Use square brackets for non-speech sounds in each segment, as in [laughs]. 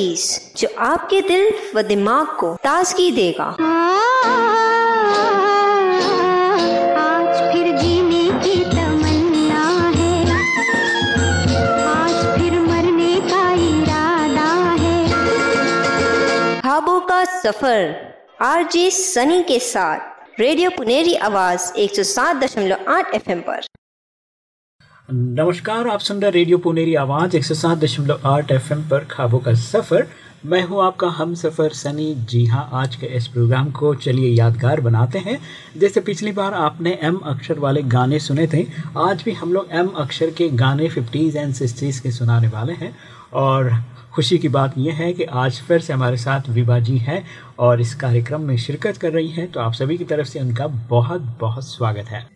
Melodies जो आपके दिल व दिमाग को ताजगी देगा। आज फिर जीने की तमन्ना है। आज फिर मरने का इरादा है। ख्वाबों का सफ़र आरजे सनी के साथ। रेडियो पुनेरी आवाज़ 107.8 एफएम पर। नमस्कार, आप सुन रहे रेडियो पुनेरी आवाज़, एक सौ सात दशमलव आठ एफएम पर खाबों का सफ़र। मैं हूँ आपका हम सफ़र सनी। जी हाँ, आज के इस प्रोग्राम को चलिए यादगार बनाते हैं। जैसे पिछली बार आपने एम अक्षर वाले गाने सुने थे, आज भी हम लोग एम अक्षर के गाने फिफ्टीज़ एंड सिक्सटीज़ के सुनाने वाले हैं। और खुशी की बात यह है कि आज फिर से हमारे साथ विभा जी हैं और इस कार्यक्रम में शिरकत कर रही हैं तो आप सभी की तरफ़ से उनका बहुत बहुत स्वागत है।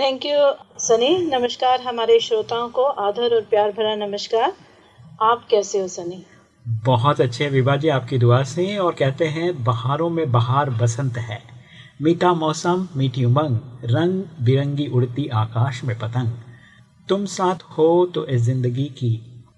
थैंक यू सनी नमस्कार हमारे श्रोताओं को आदर और प्यार भरा नमस्कार। आप कैसे हो सनी बहुत अच्छे विभा जी, आपकी दुआ से और कहते हैं, बहारों में बहार बसंत है। मीठा मौसम, मीठी उमंग, रंग बिरंगी उड़ती आकाश में पतंग। तुम साथ हो तो इस ज़िंदगी की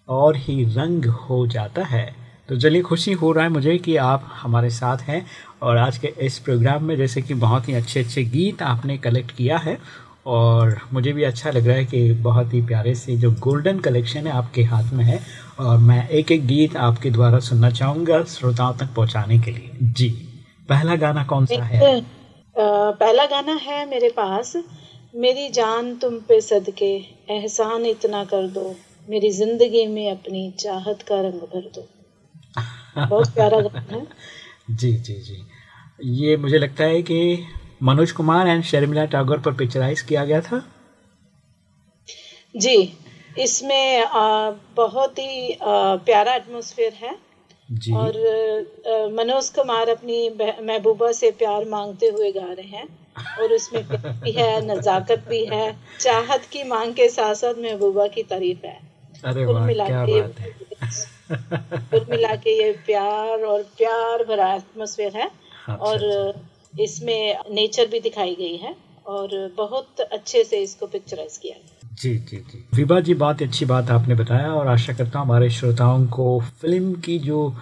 और ही रंग हो जाता है। तो चलिए खुशी हो रहा है मुझे कि आप हमारे साथ हैं और आज के इस प्रोग्राम में जैसे कि बहुत ही अच्छे अच्छे गीत आपने कलेक्ट किया है और मुझे भी अच्छा लग रहा है कि बहुत ही प्यारे से जो गोल्डन कलेक्शन है आपके हाथ में है और मैं एक एक गीत आपके द्वारा सुनना चाहूँगा श्रोताओं तक पहुँचाने के लिए। जी पहला गाना कौन सा है? पहला गाना है मेरे पास मेरी जान तुम पे सदके एहसान इतना कर दो मेरी ज़िंदगी में अपनी चाहत का रंग भर दो। बहुत प्यारा गाना है। [laughs] जी जी जी। ये मुझे लगता है कि मनोज कुमार एंड शर्मिला टैगोर पर पिक्चराइज किया गया था? जी इसमें अ, बहुत ही अ, प्यारा एटमॉस्फेयर है। जी। और मनोज कुमार अपनी महबूबा से प्यार मांगते हुए गा रहे हैं। और उसमें भी है नजाकत भी है चाहत की मांग के साथ साथ महबूबा की तारीफ़ है। अरे कुल मिला क्या के बात है। कुल मिला के ये प्यार और प्यार भरा एटमोसफियर है। अच्छा, और इसमें नेचर भी दिखाई गई है और बहुत अच्छे से इसको पिक्चराइज किया है। जी जी जी। विभा जी, बहुत अच्छी बात आपने बताया और आशा करता हूँ हमारे श्रोताओं को फ़िल्म की जो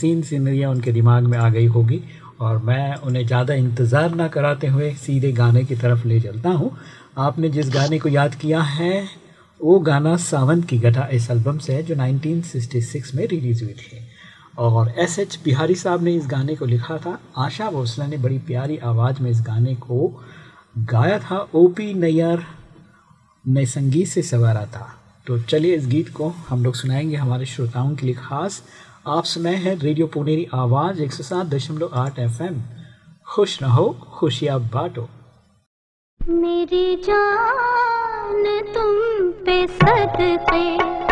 सीन सीनरियाँ उनके दिमाग में आ गई होगी और मैं उन्हें ज़्यादा इंतज़ार ना कराते हुए सीधे गाने की तरफ़ ले चलता हूँ। आपने जिस गाने को याद किया है, वो गाना सावंत की गठा इस एल्बम से है, जो 1966 में रिलीज़ हुई थी। और एस एच बिहारी साहब ने इस गाने को लिखा था। आशा भोसला ने बड़ी प्यारी आवाज़ में इस गाने को गाया था। ओ पी नैयर ने संगीत से सवारा था। तो चलिए इस गीत को हम लोग सुनाएँगे हमारे श्रोताओं के लिए खास। आप सुनाए हैं रेडियो पुनेरी आवाज़ एक सौ सात दशमलव आठ एफ़ एम खुश रहो, खुशियाँ बांटो। मेरी जान तुम पे सदके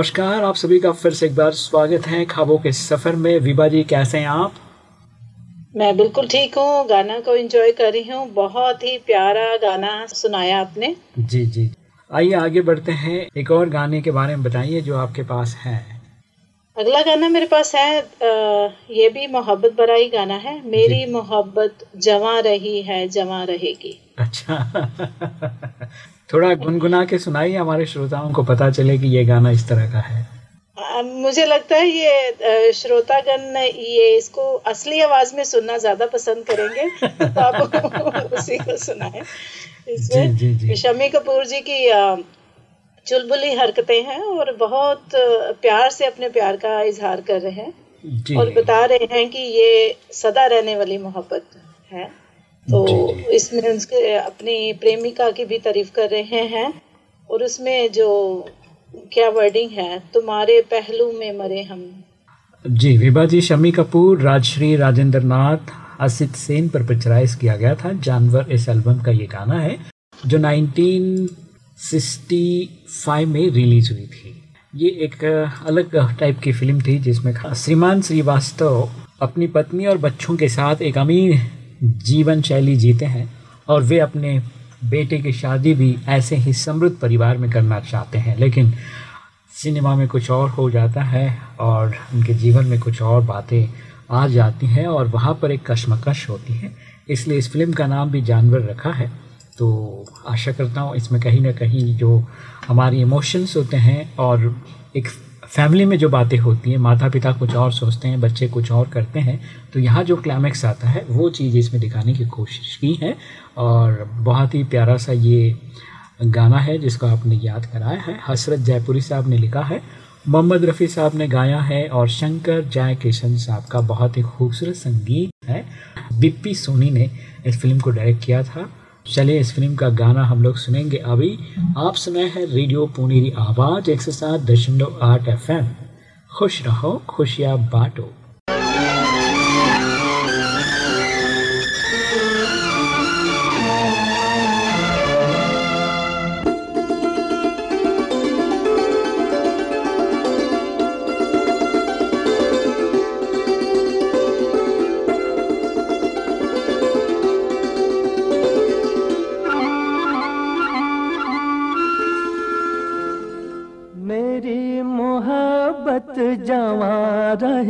नमस्कार आप सभी का फिर से एक बार स्वागत है खाबों के सफ़र में। विभा जी कैसे हैं आप? मैं बिल्कुल ठीक हूँ गाना को एंजॉय कर रही हूँ। बहुत ही प्यारा गाना सुनाया आपने। जी जी। आइए आगे बढ़ते हैं। एक और गाने के बारे में बताइए जो आपके पास है। अगला गाना मेरे पास है अ, ये भी मोहब्बत भरा ही गाना है। मेरी मोहब्बत जवा रही है जवा रहेगी। अच्छा। [laughs] थोड़ा गुनगुना के सुनाइए हमारे श्रोताओं को पता चले कि ये गाना इस तरह का है। मुझे लगता है ये श्रोतागण ये इसको असली आवाज़ में सुनना ज़्यादा पसंद करेंगे तो आप [laughs] उसी को सुनाए। इसमें शमी कपूर जी की चुलबुली हरकतें हैं और बहुत प्यार से अपने प्यार का इजहार कर रहे हैं और बता रहे हैं कि ये सदा रहने वाली मोहब्बत है। तो इसमें उसके अपनी प्रेमिका की भी तारीफ़ कर रहे हैं और उसमें जो क्या वर्डिंग है तुम्हारे पहलू में मरे हम। जी विभा जी शमी कपूर राजश्री राजेंद्र नाथ असित सेन पर पिक्चराइज किया गया था। जानवर इस एल्बम का ये गाना है जो 1965 में रिलीज़ हुई थी। ये एक अलग टाइप की फ़िल्म थी जिसमें श्रीमान श्रीवास्तव अपनी पत्नी और बच्चों के साथ एक अमीर जीवन शैली जीते हैं और वे अपने बेटे की शादी भी ऐसे ही समृद्ध परिवार में करना चाहते हैं। लेकिन सिनेमा में कुछ और हो जाता है और उनके जीवन में कुछ और बातें आ जाती हैं और वहाँ पर एक कश्मकश होती है। इसलिए इस फ़िल्म का नाम भी जानवर रखा है। तो आशा करता हूँ इसमें कहीं ना कहीं जो हमारी इमोशंस होते हैं और एक फैमिली में जो बातें होती हैं माता पिता कुछ और सोचते हैं, बच्चे कुछ और करते हैं तो यहाँ जो क्लाइमैक्स आता है, वो चीज़ इसमें दिखाने की कोशिश की है और बहुत ही प्यारा सा ये गाना है जिसको आपने याद कराया है। हसरत जयपुरी साहब ने लिखा है, मोहम्मद रफ़ी साहब ने गाया है और शंकर जय किशन साहब का बहुत ही खूबसूरत संगीत है। बिप्पी सोनी ने इस फ़िल्म को डायरेक्ट किया था। चलिए इस फ़िल्म का गाना हम लोग सुनेंगे अभी। आप सुना है रेडियो पुनेरी आवाज़ एक सौ सात दशमलव आठ एफएम। खुश रहो, खुशियाँ बांटो। जवा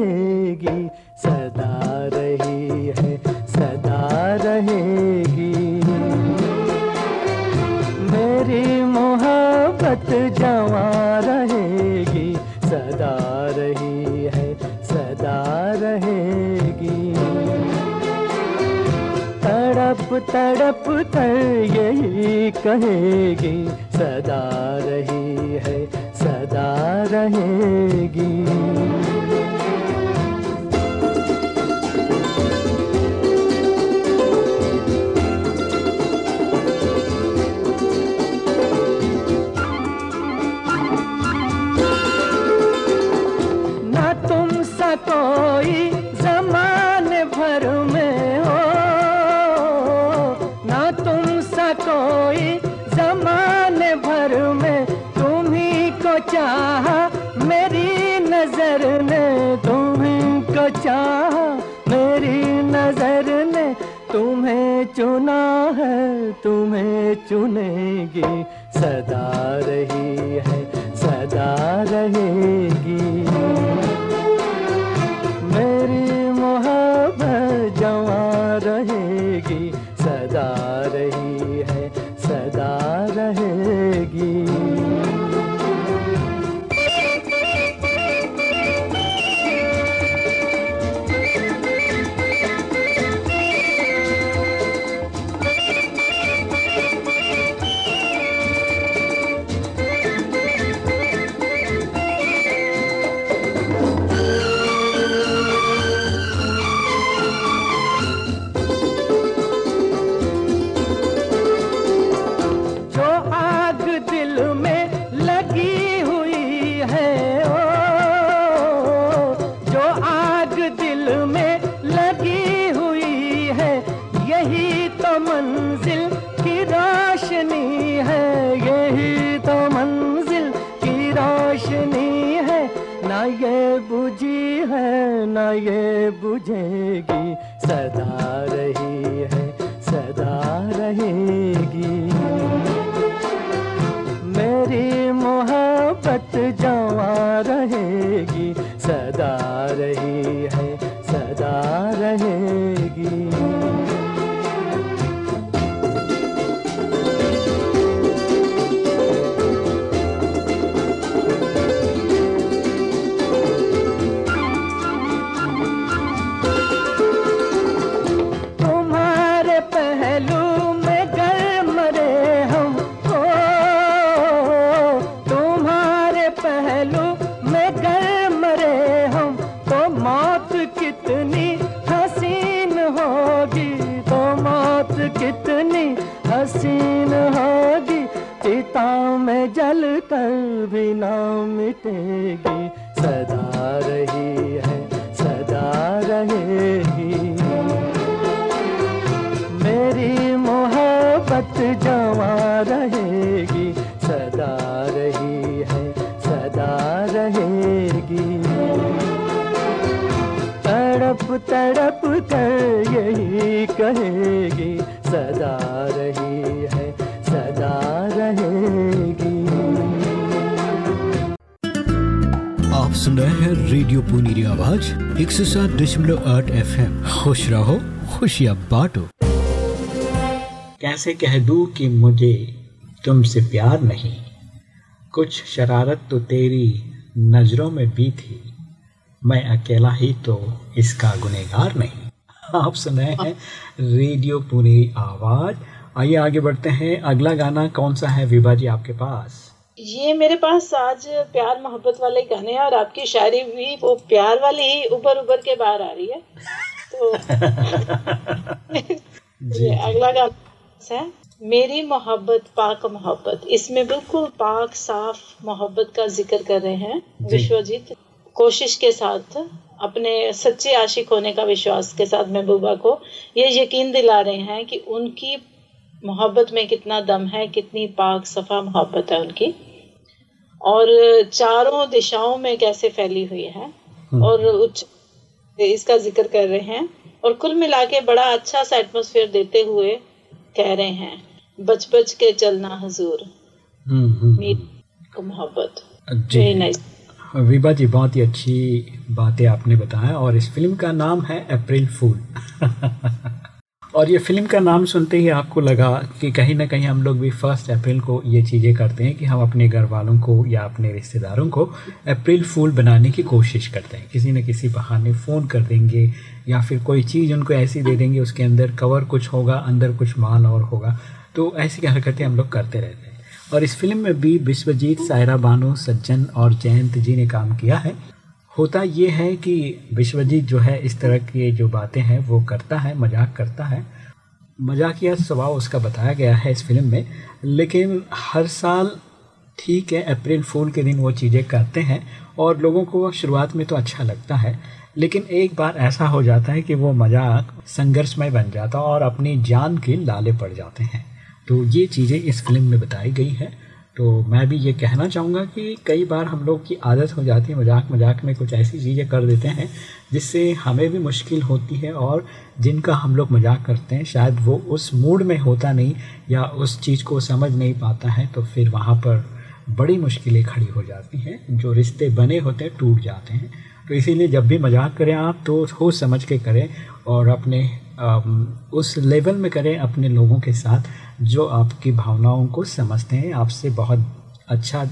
तुम्हें चुनेगी सदा रही है सदा रहेगी। दशमलव आठ एफ़ एम खुश रहो, खुशियाँ बांटो। कैसे कह दूँ कि मुझे तुमसे प्यार नहीं? कुछ शरारत तो तेरी नज़रों में भी थी। मैं अकेला ही तो इसका गुनेगार नहीं। आप सुन रहे हैं रेडियो पुनेरी आवाज़। आइए आगे बढ़ते हैं। अगला गाना कौन सा है? विभा जी आपके पास। ये मेरे पास आज प्यार मोहब्बत वाले गाने हैं और आपकी शायरी भी वो प्यार वाली ही उबर उबर के बाहर आ रही है। तो [laughs] ये अगला गाना है मेरी मोहब्बत पाक मोहब्बत। इसमें बिल्कुल पाक साफ़ मोहब्बत का ज़िक्र कर रहे हैं विश्वजीत। कोशिश के साथ अपने सच्चे आशिक होने का विश्वास के साथ महबूबा को ये यकीन दिला रहे हैं कि उनकी मोहब्बत में कितना दम है कितनी पाक सफ़ा मोहब्बत है उनकी। और चारों दिशाओं में कैसे फैली हुई है और उच्च इसका ज़िक्र कर रहे हैं और कुल मिला के बड़ा अच्छा सा एटमोसफेयर देते हुए कह रहे हैं बच बच के चलना हजूर। हम्म, हम्म, मोहब्बत। जी। विभा जी बहुत ही अच्छी बातें आपने बताया और इस फ़िल्म का नाम है अप्रैल फूल [laughs] और ये फ़िल्म का नाम सुनते ही आपको लगा कि कहीं ना कहीं हम लोग भी फ़र्स्ट अप्रैल को ये चीज़ें करते हैं कि हम अपने घर वालों को या अपने रिश्तेदारों को अप्रैल फूल बनाने की कोशिश करते हैं। किसी न किसी बहाने फ़ोन कर देंगे या फिर कोई चीज़ उनको ऐसी दे देंगे, उसके अंदर कवर कुछ होगा, अंदर कुछ माल और होगा तो ऐसी हरकतें हम लोग करते रहते हैं। और इस फ़िल्म में भी विश्वजीत सायरा बानो सज्जन और जयंत जी ने काम किया है। होता ये है कि विश्वजीत जो है, इस तरह की जो बातें हैं, वो करता है, मज़ाक करता है। मजाकिया स्वभाव उसका बताया गया है इस फ़िल्म में, लेकिन हर साल ठीक है, अप्रैल फूल के दिन वो चीज़ें करते हैं और लोगों को शुरुआत में तो अच्छा लगता है, लेकिन एक बार ऐसा हो जाता है कि वो मज़ाक संघर्षमय बन जाता और अपनी जान के लाले पड़ जाते हैं। तो ये चीज़ें इस फ़िल्म में बताई गई है। तो मैं भी ये कहना चाहूँगा कि कई बार हम लोग की आदत हो जाती है, मज़ाक मज़ाक में कुछ ऐसी चीज़ें कर देते हैं, जिससे हमें भी मुश्किल होती है और जिनका हम लोग मज़ाक करते हैं, शायद वो उस मूड में होता नहीं या उस चीज़ को समझ नहीं पाता है तो फिर वहाँ पर बड़ी मुश्किलें खड़ी हो जाती हैं, जो रिश्ते बने होते हैं, टूट जाते हैं। तो इसीलिए जब भी मज़ाक करें आप तो सोच समझ के करें और अपने उस लेवल में करें अपने लोगों के साथ जो आपकी भावनाओं को समझते हैं, आपसे बहुत अच्छा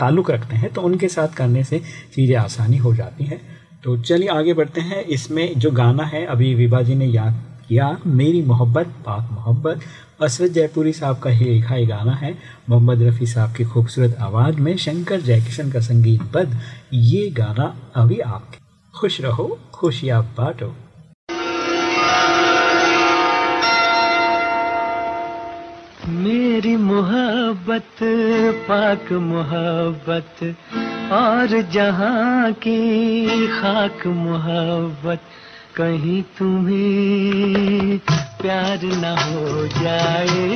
ताल्लुक़ रखते हैं तो उनके साथ करने से चीज़ें आसानी हो जाती हैं। तो चलिए आगे बढ़ते हैं। इसमें जो गाना है, अभी विभा जी ने याद किया, मेरी मोहब्बत, पाक मोहब्बत। असरत जयपुरी साहब का ही लिखा ही गाना है। मोहम्मद रफ़ी साहब की खूबसूरत आवाज़ में शंकर जयकिशन का संगीत बद, ये गाना अभी आपके। खुश रहो खुशियाँ बांटो। मेरी मोहब्बत, पाक मोहब्बत, और जहाँ की खाक मोहब्बत, कहीं तुम्हें प्यार न हो जाए।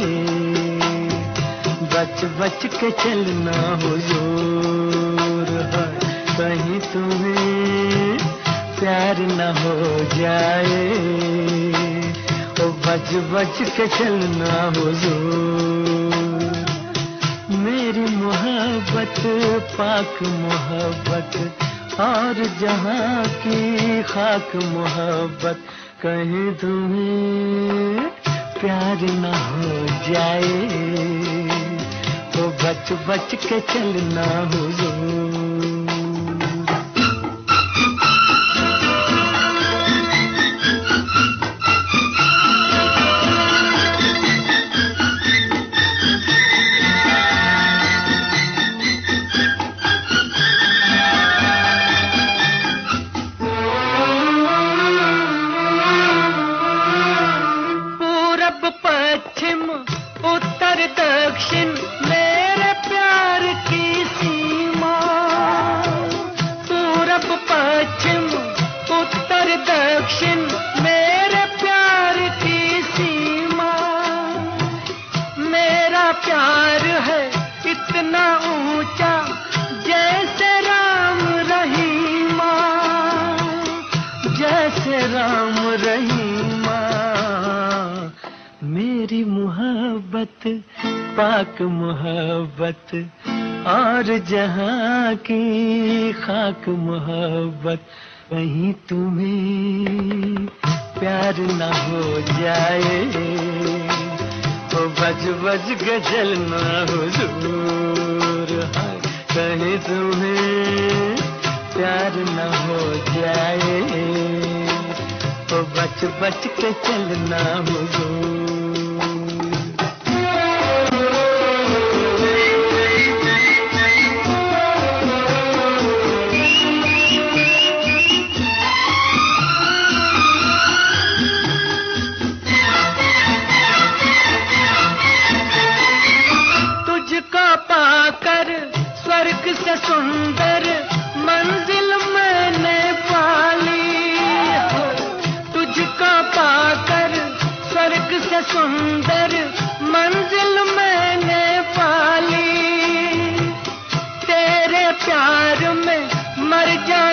बच बच के चलना हो ज़ोर। कहीं तुम्हें प्यार न हो जाए। ओ बच बच के चलना हो ज़ोर। मेरी मोहब्बत, पाक मोहब्बत, और जहाँ की खाक मोहब्बत कहीं तुम्हें प्यार न हो जाए तो बच बच के चलना हो मोहब्बत, और जहाँ की खाक मोहब्बत कहीं तुम्हें प्यार न हो जाए। ओ बज बज गज़ल न हो दूर कहीं तुम्हें प्यार न हो जाए। ओ बच बच के चलना हो स्वर्ग से सुंदर मंजिल मैंने पाली। तुझको पाकर स्वर्ग से सुंदर मंजिल मैंने पाली। तेरे प्यार में मर जाने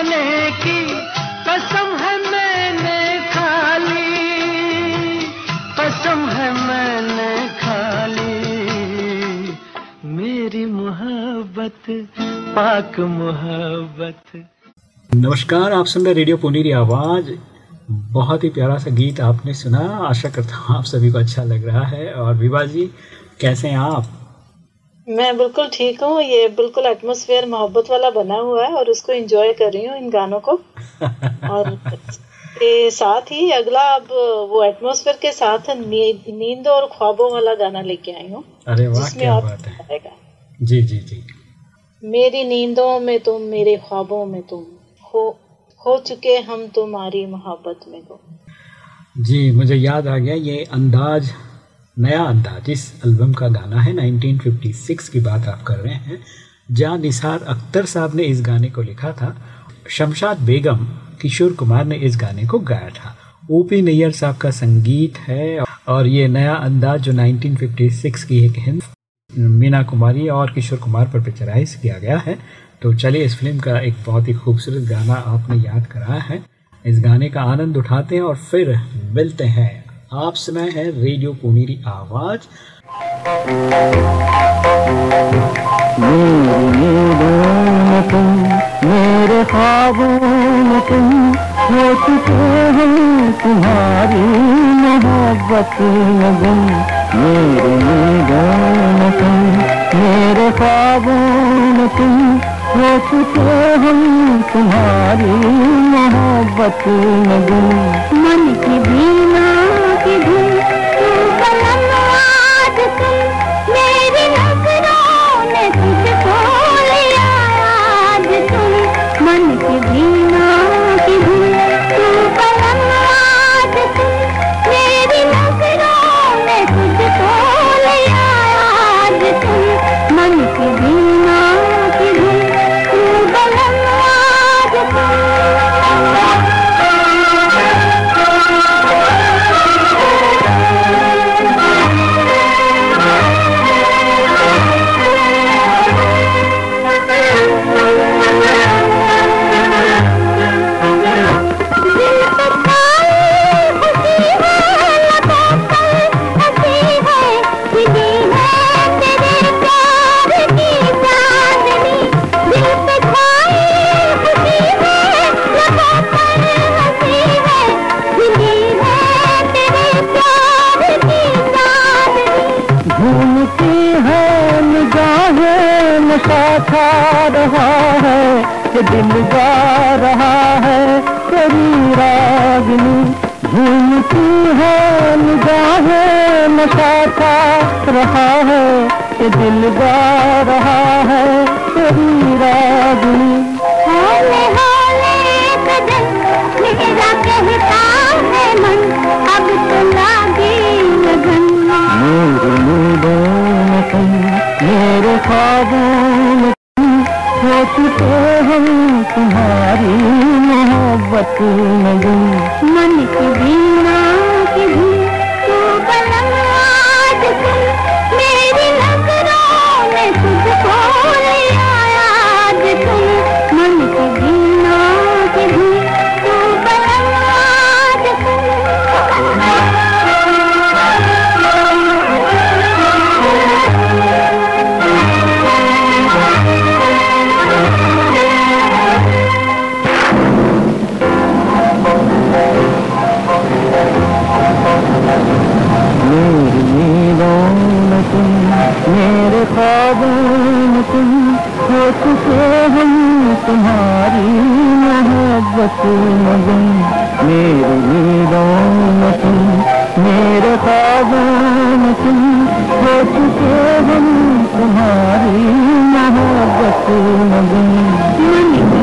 पाक मोहब्बत। नमस्कार आप सुन रहे रेडियो पुनीरी आवाज़। बहुत ही प्यारा सा गीत आपने सुना। आशा करता हूँ आप सभी को अच्छा लग रहा है। और विभा जी कैसे हैं आप? मैं बिल्कुल ठीक हूँ। ये बिल्कुल एटमोसफेयर मोहब्बत वाला बना हुआ है और उसको एंजॉय कर रही हूँ इन गानों को। [laughs] और के साथ ही अगला अब वो एटमोसफेयर के साथ नींद और ख्वाबों वाला गाना लेके आई हूँ अरे वाह क्या बात है। जी जी जी। मेरी नींदों में तुम, मेरे ख्वाबों में तुम। हो हो चुके हम तुम्हारी मोहब्बत में गुम जी, मुझे याद आ गया, ये अंदाज, नया अंदाज। इस एल्बम का गाना है 1956 की बात आप कर रहे हैं, जहाँ निसार अख्तर साहब ने इस गाने को लिखा था। शमशाद बेगम, किशोर कुमार ने इस गाने को गाया था। ओपी नैयर साहब का संगीत है, और ये नया अंदाज जो 1956 की एक हिंद मीना कुमारी और किशोर कुमार पर पिक्चराइज किया गया है। तो चलिए इस फ़िल्म का एक बहुत ही खूबसूरत गाना आपने याद कराया है। इस गाने का आनंद उठाते हैं और फिर मिलते हैं। आप सुनाए हैं रेडियो पुनीरी आवाज़। मेरी नींदों में तुम मेरे ख्वाबों में तुम हो चुके हैं तुम्हारी मोहब्बत में मेरी नींदों में तुम मेरे ख्वाबों में तुम हो चुके हम तुम्हारी मोहब्बत में मन की बीना की धुन रहा है कि दिल गा रहा है तेरी रागनी झूमती है निगाहें नशा छा रहा है कि दिल गा रहा है तेरी रागनी। होले होले कदम मेरा कहता है मन अब तो लागे लगन। मेरे मेरे ख्वाबों चुके हम तुम्हारी मोहब्बत में मन की बीमा की भी तू बलम मेरे ख्वाबों में तुम हो चुके हम तुम्हारी मोहब्बत मगन मेरे में तुम, मेरे ख्वाबों में तुम हो चुके हम तुम्हारी मोहब्बत में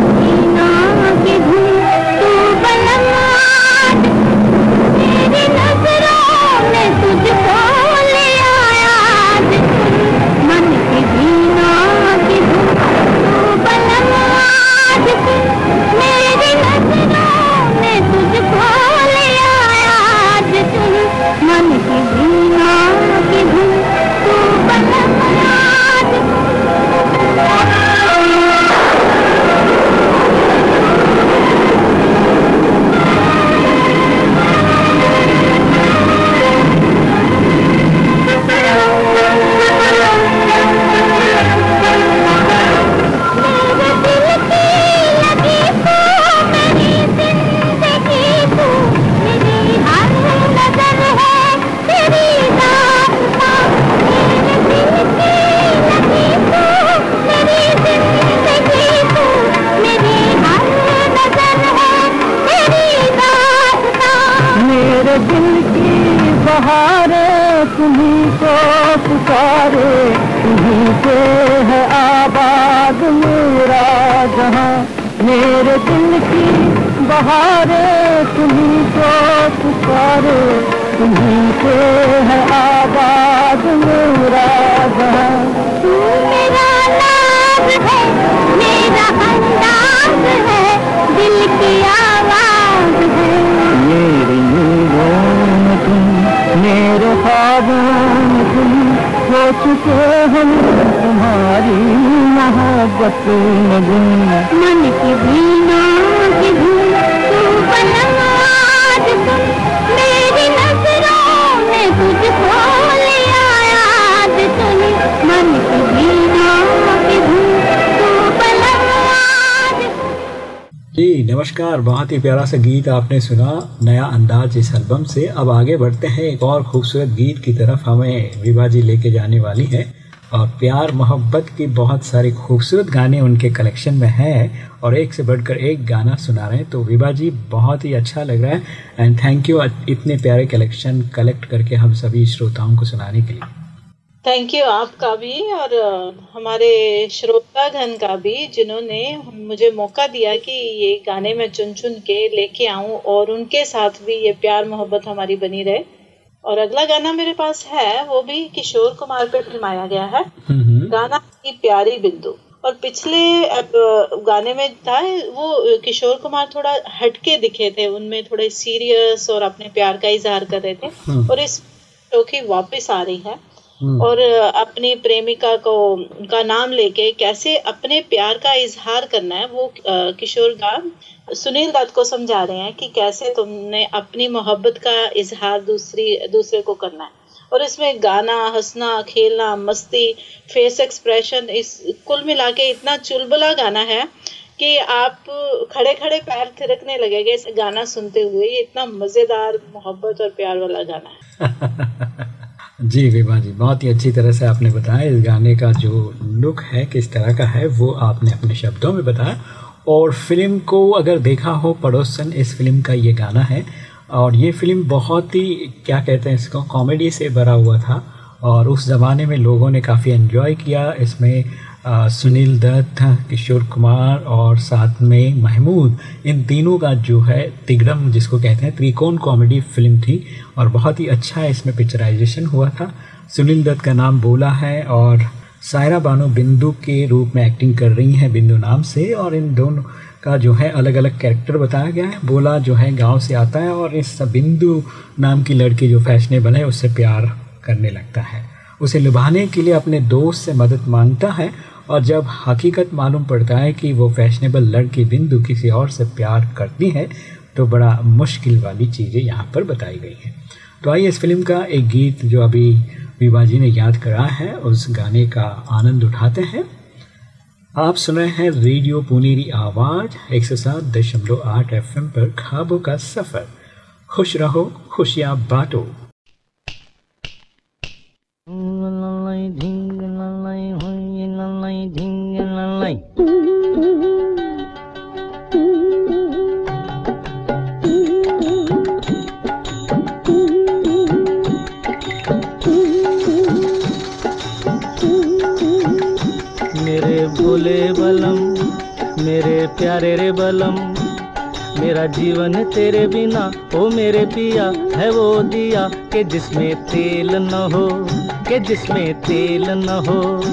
नमस्कार बहुत ही प्यारा सा गीत आपने सुना, नया अंदाज इस एल्बम से। अब आगे बढ़ते हैं, एक और खूबसूरत गीत की तरफ़ हमें विभा जी लेके जाने वाली है। और प्यार मोहब्बत की बहुत सारे खूबसूरत गाने उनके कलेक्शन में हैं और एक से बढ़कर एक गाना सुना रहे हैं। तो विभा जी, बहुत ही अच्छा लग रहा है। एंड थैंक यू इतने प्यारे कलेक्शन कलेक्ट करके हम सभी श्रोताओं को सुनाने के लिए। थैंक यू आपका भी और हमारे श्रोता घन का भी जिन्होंने मुझे मौका दिया कि ये गाने मैं चुन चुन के लेके आऊँ और उनके साथ भी ये प्यार मोहब्बत हमारी बनी रहे। और अगला गाना मेरे पास है वो भी किशोर कुमार पे फिल्माया गया है। गाना की प्यारी बिंदु। और पिछले गाने में था वो किशोर कुमार थोड़ा हटके दिखे थे उनमें थोड़े सीरियस और अपने प्यार का इजहार कर रहे थे। हम्म। और इस की वापस आ रही है। और अपनी प्रेमिका को का नाम लेके कैसे अपने प्यार का इजहार करना है वो किशोर दा सुनील दत्त को समझा रहे हैं कि कैसे तुमने अपनी मोहब्बत का इजहार दूसरी दूसरे को करना है। और इसमें गाना हंसना खेलना मस्ती फेस एक्सप्रेशन इस कुल मिला के इतना चुलबुला गाना है कि आप खड़े खड़े पैर थिरकने लगेंगे इस गाना सुनते हुए। ये इतना मज़ेदार मोहब्बत और प्यार वाला गाना है। [laughs] जी विभा जी, बहुत ही अच्छी तरह से आपने बताया। इस गाने का जो लुक है, किस तरह का है, वो आपने अपने शब्दों में बताया। और फ़िल्म को अगर देखा हो पड़ोसन, इस फ़िल्म का ये गाना है। और ये फ़िल्म बहुत ही, क्या कहते हैं इसको कॉमेडी से भरा हुआ था। और उस ज़माने में लोगों ने काफ़ी एंजॉय किया। इसमें सुनील दत्त, किशोर कुमार और साथ में महमूद, इन तीनों का जो है तिगड़म जिसको कहते हैं, त्रिकोण कॉमेडी फ़िल्म थी और बहुत ही अच्छा इसमें पिक्चराइजेशन हुआ था। सुनील दत्त का नाम बोला है और सायरा बानो बिंदु के रूप में एक्टिंग कर रही हैं बिंदु नाम से और इन दोनों का जो है अलग अलग कैरेक्टर बताया गया है। बोला जो है गाँव से आता है और इस बिंदु नाम की लड़की जो फैशनेबल है, उससे प्यार करने लगता है। उसे लुभाने के लिए अपने दोस्त से मदद माँगता है और जब हकीकत मालूम पड़ता है कि वो फैशनेबल लड़की बिंदु किसी और से प्यार करती है तो बड़ा मुश्किल वाली चीज़ें यहाँ पर बताई गई हैं। तो आइए इस फ़िल्म का एक गीत जो अभी विभा जी ने याद करा है, उस गाने का आनंद उठाते हैं। आप सुन रहे हैं रेडियो पुनेरी आवाज़, एक सौ सात दशमलव आठ एफ़ पर खाबों का सफ़र। खुश रहो, खुशियाँ बांटो। ललाई मेरे भोले बलम, मेरे प्यारे रे बलम, मेरा जीवन तेरे बिना, ओ मेरे पिया, है वो दिया, के जिसमें तेल न हो, के जिसमें तेल न हो।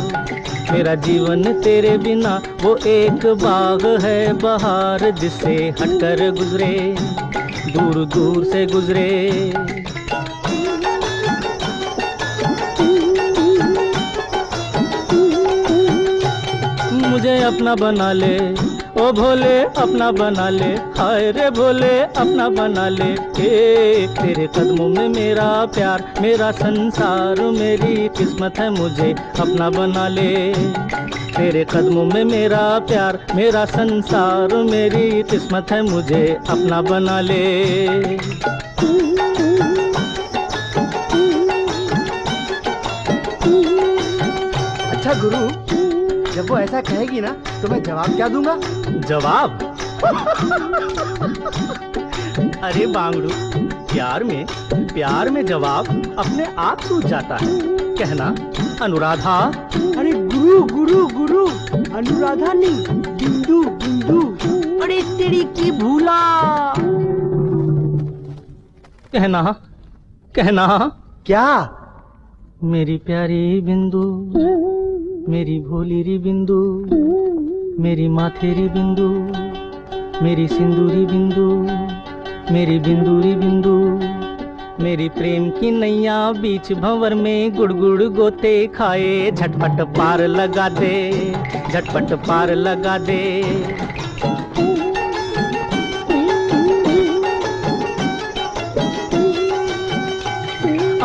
मेरा जीवन तेरे बिना, वो एक बाग है बहार जिससे हटकर गुजरे, दूर दूर से गुजरे। मुझे अपना बना ले ओ भोले, अपना बना ले। हाय रे भोले, अपना बना ले। ए तेरे कदमों में मेरा प्यार, मेरा संसार, मेरी किस्मत है मुझे, अपना बना ले। तेरे कदमों में मेरा प्यार, मेरा संसार, मेरी किस्मत है मुझे, अपना बना ले। अच्छा गुरु जब वो ऐसा कहेगी ना तो मैं जवाब क्या दूँगा? जवाब? अरे बांगड़ू प्यार में प्यार में जवाब अपने आप टूट जाता है। कहना अनुराधा। अरे गुरु गुरु गुरु अनुराधा नहीं बिंदु बिंदु। अरे तेरी की भूला। कहना कहना। क्या? मेरी प्यारी बिंदु। मेरी भोली री बिंदु, मेरी माथेरी बिंदु, मेरी सिंदूरी बिंदु, मेरी बिंदूरी बिंदु, मेरी प्रेम की नैया बीच भंवर में गुड़गुड़ गोते खाए। झटपट पार लगा दे, झटपट पार लगा दे।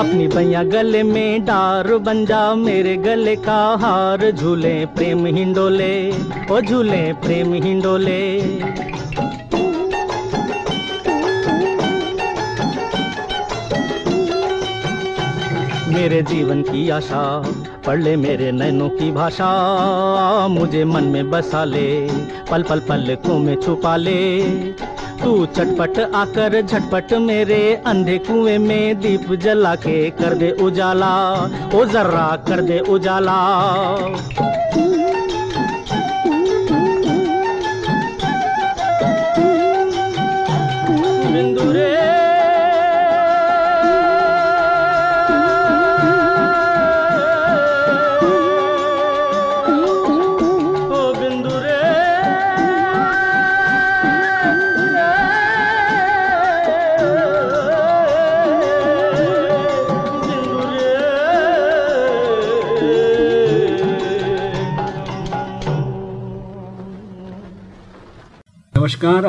अपनी भैया गले में डार बन जा, मेरे गले का हार झूले प्रेम हिंडोले ओ झूले प्रेम हिंडोले मेरे जीवन की आशा, पढ़ ले मेरे नैनों की भाषा, मुझे मन में बसा ले, पल पल पल को में छुपा ले। तू चटपट आकर झटपट मेरे अंधे कुएँ में दीप जला के कर दे उजाला, ओ जर्रा कर दे उजाला।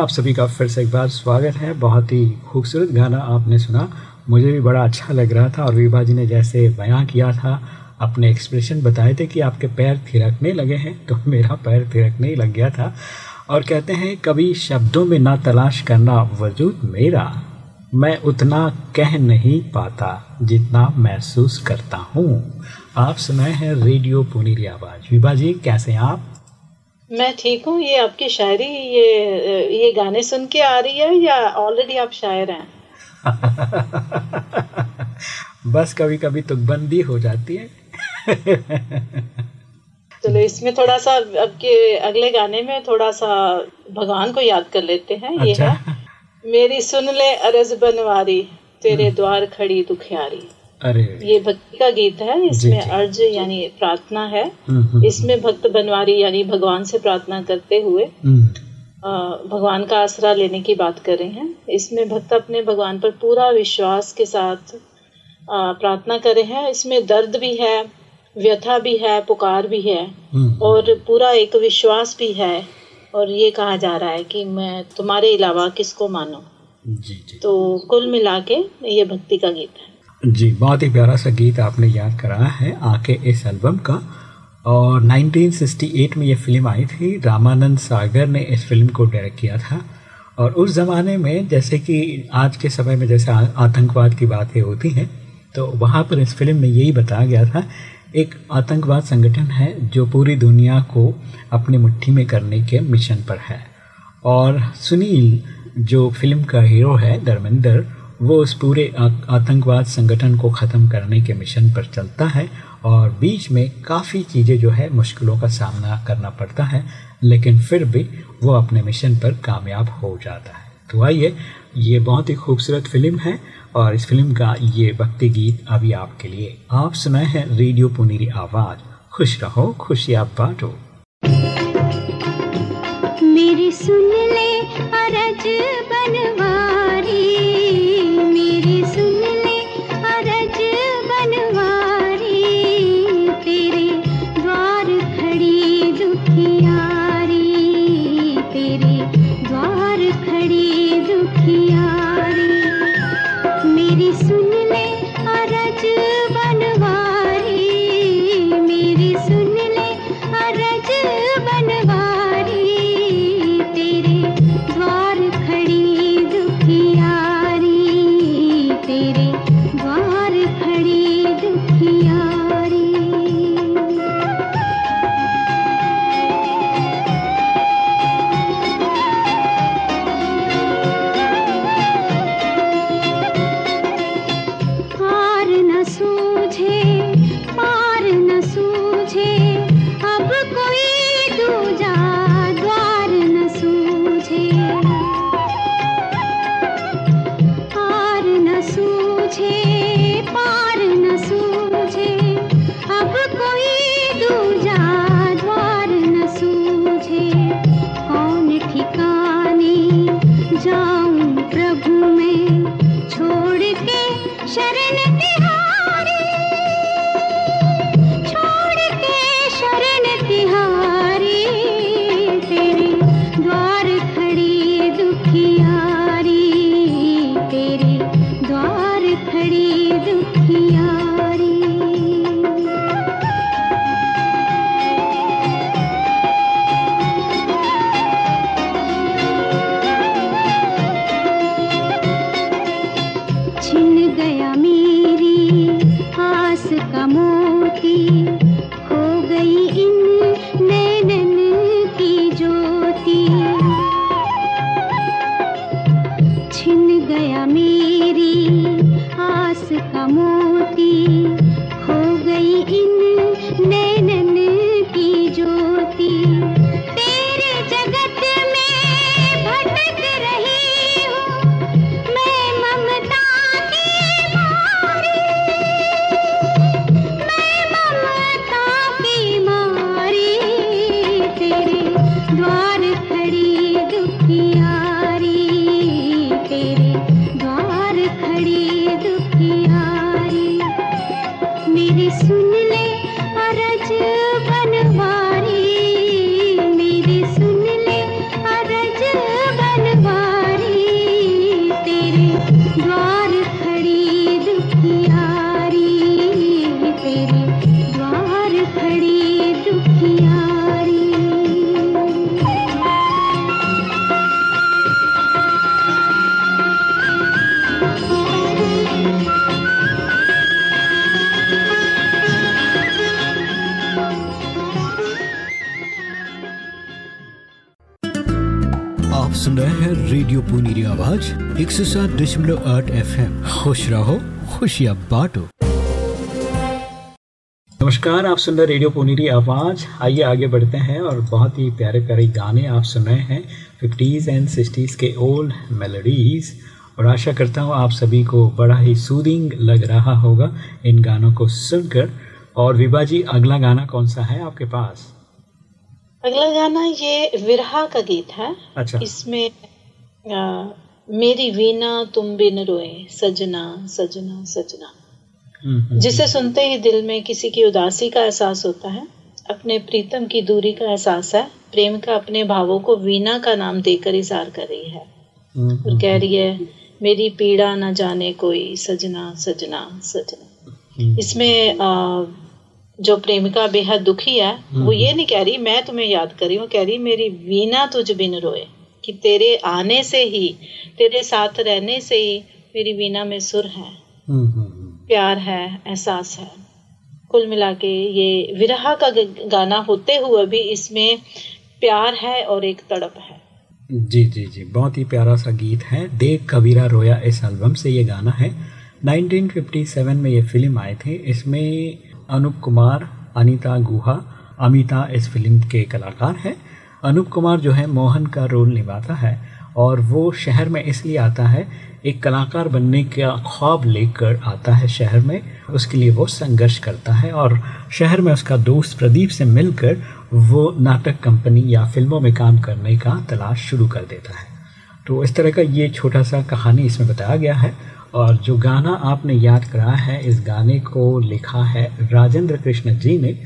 आप सभी का फिर से एक बार स्वागत है। बहुत ही खूबसूरत गाना आपने सुना। मुझे भी बड़ा अच्छा लग रहा था और विभा जी ने जैसे बयां किया था, अपने एक्सप्रेशन बताए थे कि आपके पैर थिरकने लगे हैं तो मेरा पैर थिरकने ही लग गया था। और कहते हैं, कभी शब्दों में ना तलाश करना वजूद मेरा। मैं उतना कह नहीं पाता जितना महसूस करता हूँ। आप सुनाए हैं रेडियो पुनीरी आवाज़। विभा जी, कैसे हैं आप? मैं ठीक हूँ? ये आपकी शायरी ये ये गाने सुन के आ रही है या ऑलरेडी आप शायर हैं? [laughs] बस कभी कभी तुकबंदी हो जाती है। [laughs] चलो इसमें थोड़ा सा अब के अगले गाने में थोड़ा सा भगवान को याद कर लेते हैं। अच्छा? ये है मेरी सुन ले अरज बनवारी तेरे द्वार खड़ी दुखियारी। अरे। ये भक्ति का गीत है इसमें अर्ज़ यानी प्रार्थना है। हम्म, हम्म, इसमें भक्त बनवारी यानी भगवान से प्रार्थना करते हुए हम्म, भगवान का आसरा लेने की बात कर रहे हैं। इसमें भक्त अपने भगवान पर पूरा विश्वास के साथ प्रार्थना कर रहे हैं। इसमें दर्द भी है व्यथा भी है पुकार भी है हम्म, और पूरा एक विश्वास भी है। और ये कहा जा रहा है कि मैं तुम्हारे अलावा किसको मानूं? जी जी। तो कुल मिला के ये भक्ति का गीत है। जी, बहुत ही प्यारा सा गीत आपने याद कराया है, आके इस एल्बम का। और 1968 में ये फ़िल्म आई थी, रामानंद सागर ने इस फ़िल्म को डायरेक्ट किया था। और उस ज़माने में जैसे कि आज के समय में जैसे आतंकवाद की बातें होती हैं तो वहाँ पर इस फ़िल्म में यही बताया गया था, एक आतंकवाद संगठन है जो पूरी दुनिया को अपनी मुट्ठी में करने के मिशन पर है। और सुनील, जो फ़िल्म का हीरो है, धर्मेंद्र वो उस पूरे आतंकवाद संगठन को ख़त्म करने के मिशन पर चलता है और बीच में काफ़ी चीज़ें जो है मुश्किलों का सामना करना पड़ता है, लेकिन फिर भी वो अपने मिशन पर कामयाब हो जाता है। तो आइए, ये बहुत ही खूबसूरत फ़िल्म है और इस फ़िल्म का ये भक्ति गीत अभी आपके लिए। आप सुनाए हैं रेडियो पुनीरी आवाज़। खुश रहो खुशियाँ बांटो। मेरी सुन ले अरज बनवारी दशमलव आठ एफ़ एम खुश रहो खुशियाँ बांटो। नमस्कार आप सुन रहे रेडियो पुनीरी आवाज़। आइए आगे बढ़ते हैं और बहुत ही प्यारे प्यारे गाने आप सुन रहे हैं। फिफ्टीज़ एंड सिक्सटीज़ के ओल्ड मेलोडीज़ और आशा करता हूँ आप सभी को बड़ा ही सूदिंग लग रहा होगा इन गानों को सुनकर। और विभा जी अगला गाना कौन सा है आपके पास? अगला गाना ये विरहा का गीत है। अच्छा। इसमें मेरी वीणा तुम बिन रोए। सजना सजना सजना। जिसे सुनते ही दिल में किसी की उदासी का एहसास होता है अपने प्रीतम की दूरी का एहसास है प्रेम का अपने भावों को वीणा का नाम देकर इजहार कर रही है। और कह रही है मेरी पीड़ा न जाने कोई सजना सजना सजना। हम्म, इसमें आ, जो प्रेमिका बेहद दुखी है वो ये नहीं कह रही मैं तुम्हें याद कर रही हूँ कह रही मेरी वीणा तुझ बिन रोए। कि तेरे आने से ही तेरे साथ रहने से ही मेरी वीणा में सुर है। हम्म, हम्म, हम्म। प्यार है एहसास है। कुल मिला के ये विरहा का गाना होते हुए भी इसमें प्यार है और एक तड़प है। जी जी जी। बहुत ही प्यारा सा गीत है। देख कबीरा रोया इस एल्बम से ये गाना है। 1957 में ये फ़िल्म आए थे। इसमें अनूप कुमार अनीता गुहा अमिता इस फ़िल्म के कलाकार हैं। अनूप कुमार जो है, मोहन का रोल निभाता है और वो शहर में इसलिए आता है, एक कलाकार बनने का ख्वाब लेकर आता है शहर में, उसके लिए वो संघर्ष करता है और शहर में उसका दोस्त प्रदीप से मिलकर वो नाटक कंपनी या फ़िल्मों में काम करने का तलाश शुरू कर देता है। तो इस तरह का ये छोटा सा कहानी इसमें बताया गया है और जो गाना आपने याद कराया है, इस गाने को लिखा है राजेंद्र कृष्ण जी ने।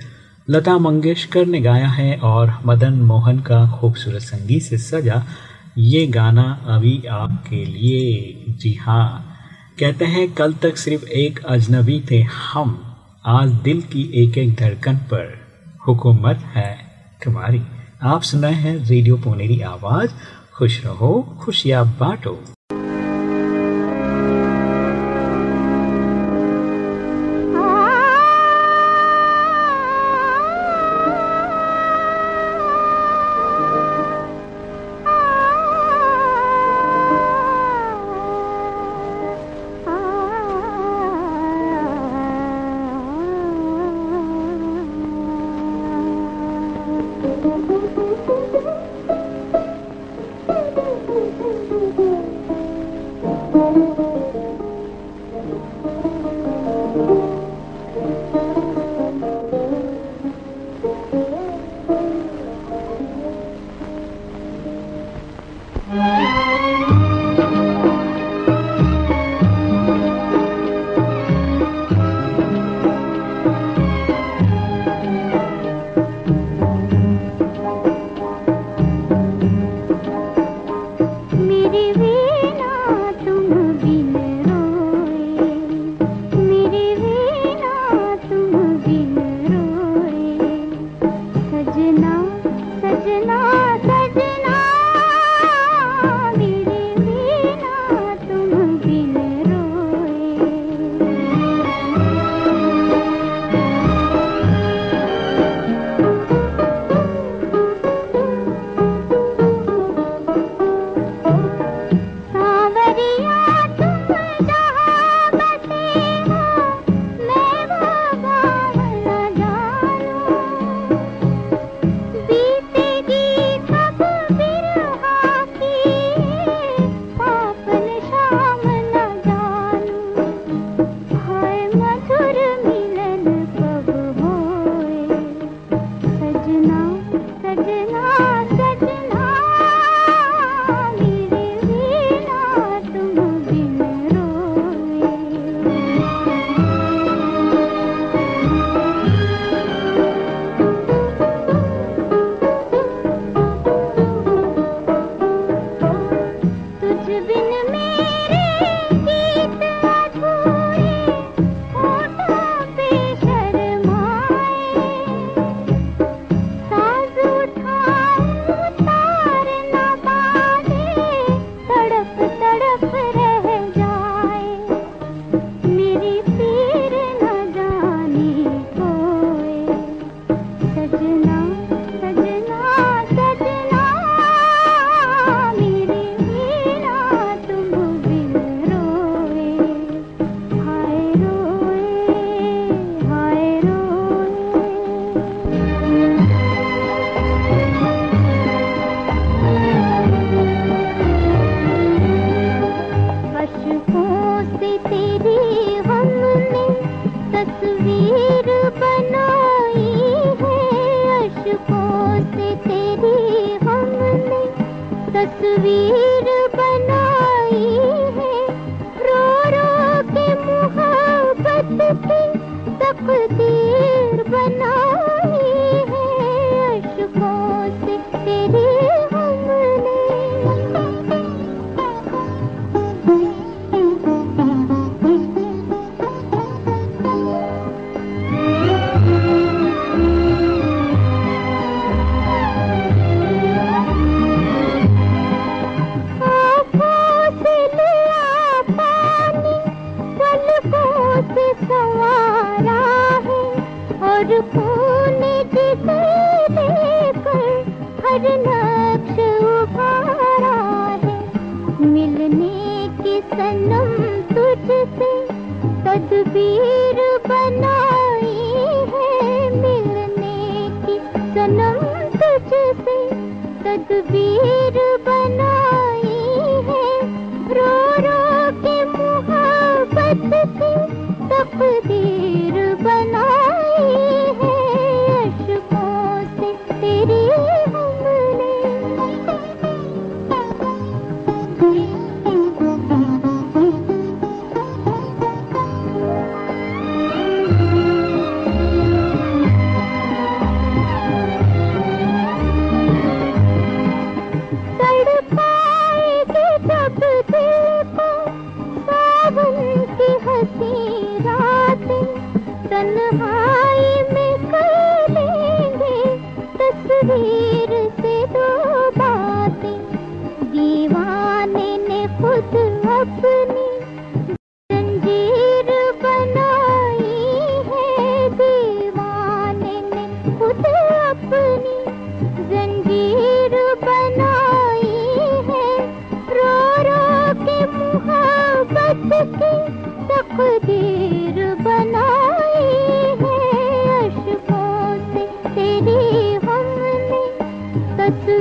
लता मंगेशकर ने गाया है और मदन मोहन का खूबसूरत संगीत से सजा ये गाना अभी आपके लिए। जी हाँ कहते हैं, कल तक सिर्फ़ एक अजनबी थे हम, आज दिल की एक एक धड़कन पर हुकूमत है तुम्हारी। आप सुनाए हैं रेडियो पुनेरी आवाज़, खुश रहो, खुशियाँ बांटो।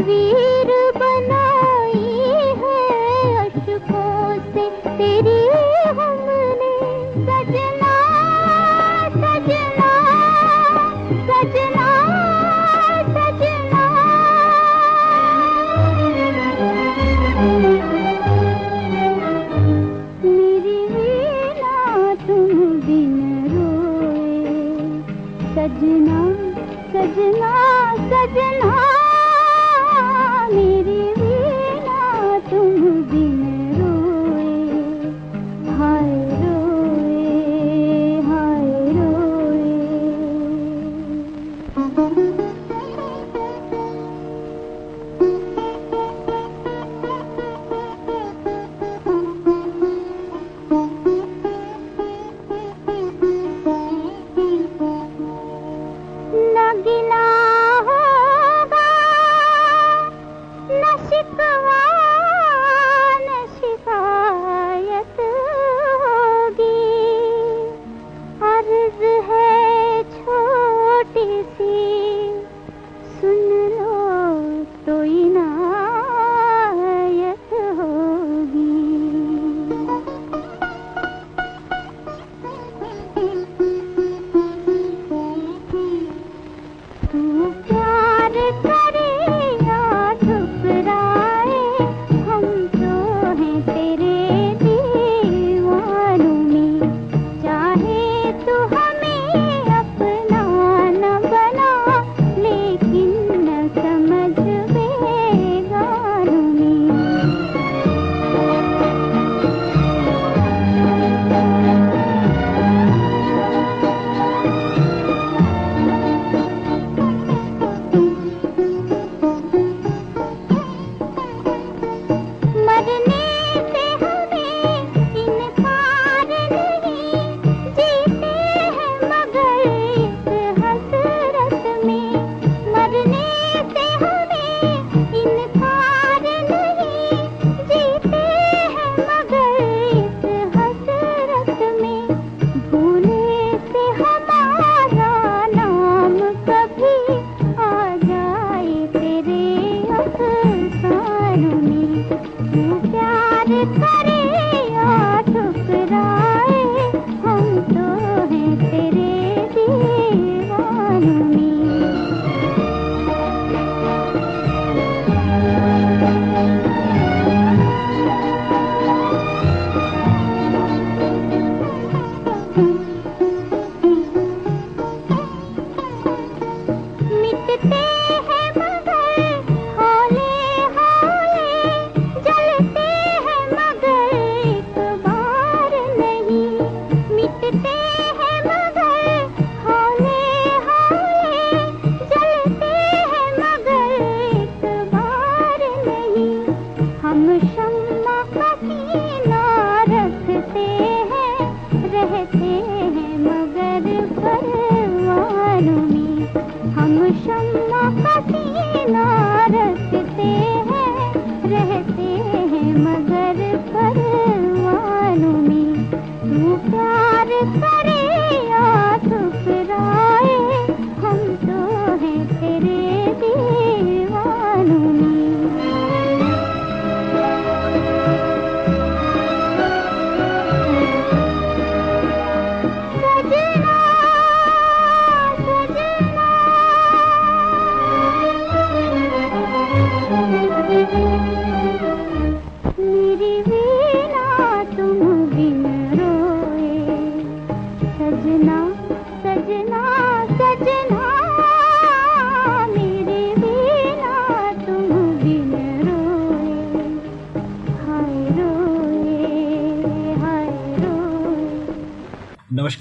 तस्वीर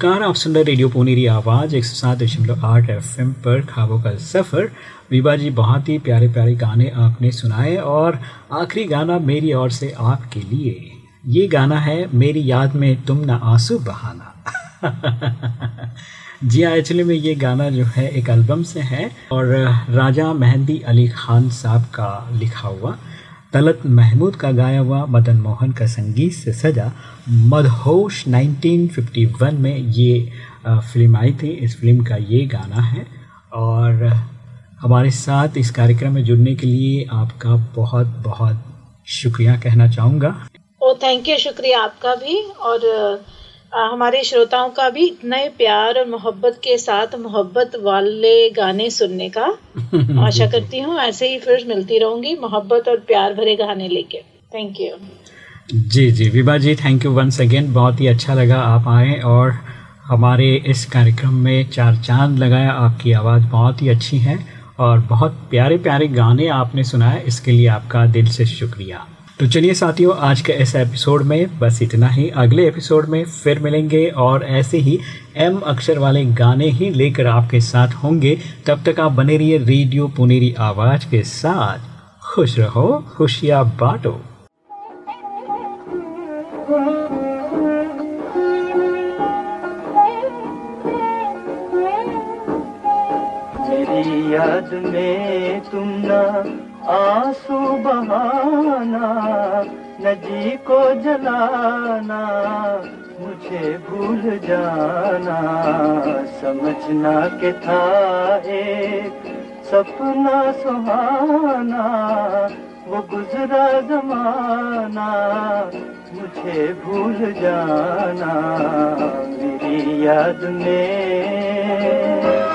नमस्कार, आप सुन रहे रेडियो पुनेरी आवाज़, एक सौ सात दशमलव आठ एफ़ पर खाबों का सफ़र। विभा जी, बहुत ही प्यारे प्यारे गाने आपने सुनाए और आखिरी गाना मेरी ओर से आपके लिए। ये गाना है, मेरी याद में तुम ना आँसू बहाना। [laughs] जी हाँ एक्चुअली में ये गाना जो है, एक एल्बम से है और राजा मेहंदी अली खान साहब का लिखा हुआ। तलत महमूद का गाया हुआ मदन मोहन का संगीत से सजा मदहोश 1951 में ये फ़िल्म आई थी। इस फ़िल्म का ये गाना है। और हमारे साथ इस कार्यक्रम में जुड़ने के लिए आपका बहुत बहुत शुक्रिया कहना चाहूँगा। ओ थैंक यू शुक्रिया आपका भी। और हमारे श्रोताओं का भी इतने प्यार और मोहब्बत के साथ मोहब्बत वाले गाने सुनने का [laughs] आशा करती हूँ। ऐसे ही फिर मिलती रहूँगी मोहब्बत और प्यार भरे गाने लेके। Thank you ji ji. Vibha ji thank you once again बहुत ही अच्छा लगा आप आए और हमारे इस कार्यक्रम में चार चाँद लगाया। आपकी आवाज़ बहुत ही अच्छी है और बहुत प्यारे प्यारे गाने आपने सुनाए। इसके लिए आपका दिल से शुक्रिया। तो चलिए साथियों, आज के इस एपिसोड में बस इतना ही। अगले एपिसोड में फिर मिलेंगे और ऐसे ही एम अक्षर वाले गाने ही लेकर आपके साथ होंगे। तब तक आप बने रहिए रेडियो पुनेरी आवाज़ के साथ। खुश रहो, खुशियाँ बांटो। याद में आँसू बहाना न जी को जलाना, मुझे भूल जाना, समझना के था एक सपना सुहाना, वो गुजरा जमाना, मुझे भूल जाना, मेरी याद में।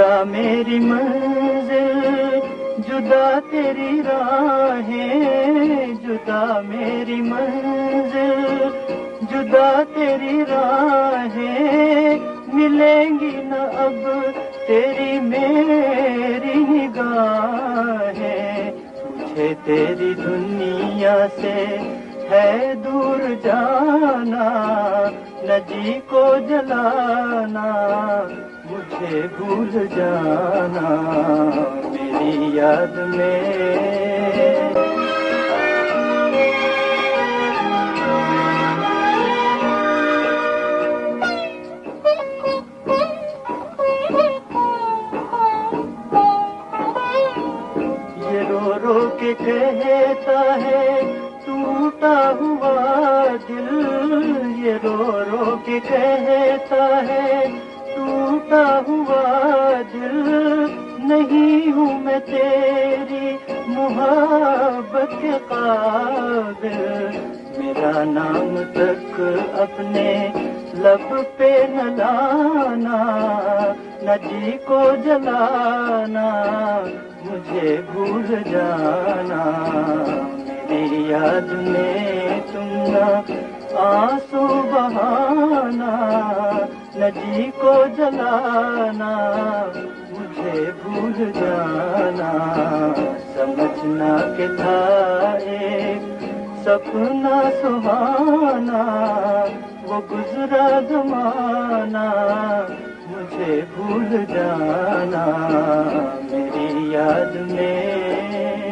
जुदा मेरी मंजिल, जुदा तेरी राहें, जुदा मेरी मंजिल, जुदा तेरी राहें मिलेंगी न अब तेरी मेरी निगाहें। तुझे तेरी दुनिया से है दूर जाना न जी को जलाना मुझे भूल जाना, मेरी याद में। ये रो रो के कहता है, टूटा हुआ दिल। ये रो रो के कहता है टूटा हुआ दिल नहीं हूँ मैं तेरी मोहब्बत के काबिल। मेरा नाम तक अपने लब पे न लाना, न को जलाना, मुझे भूल जाना। मेरी याद में तुम न आँसू बहाना न जी को जलाना, मुझे भूल जाना। समझना के था एक सपना सुहाना, वो गुजरा जमाना। मुझे भूल जाना, मेरी याद में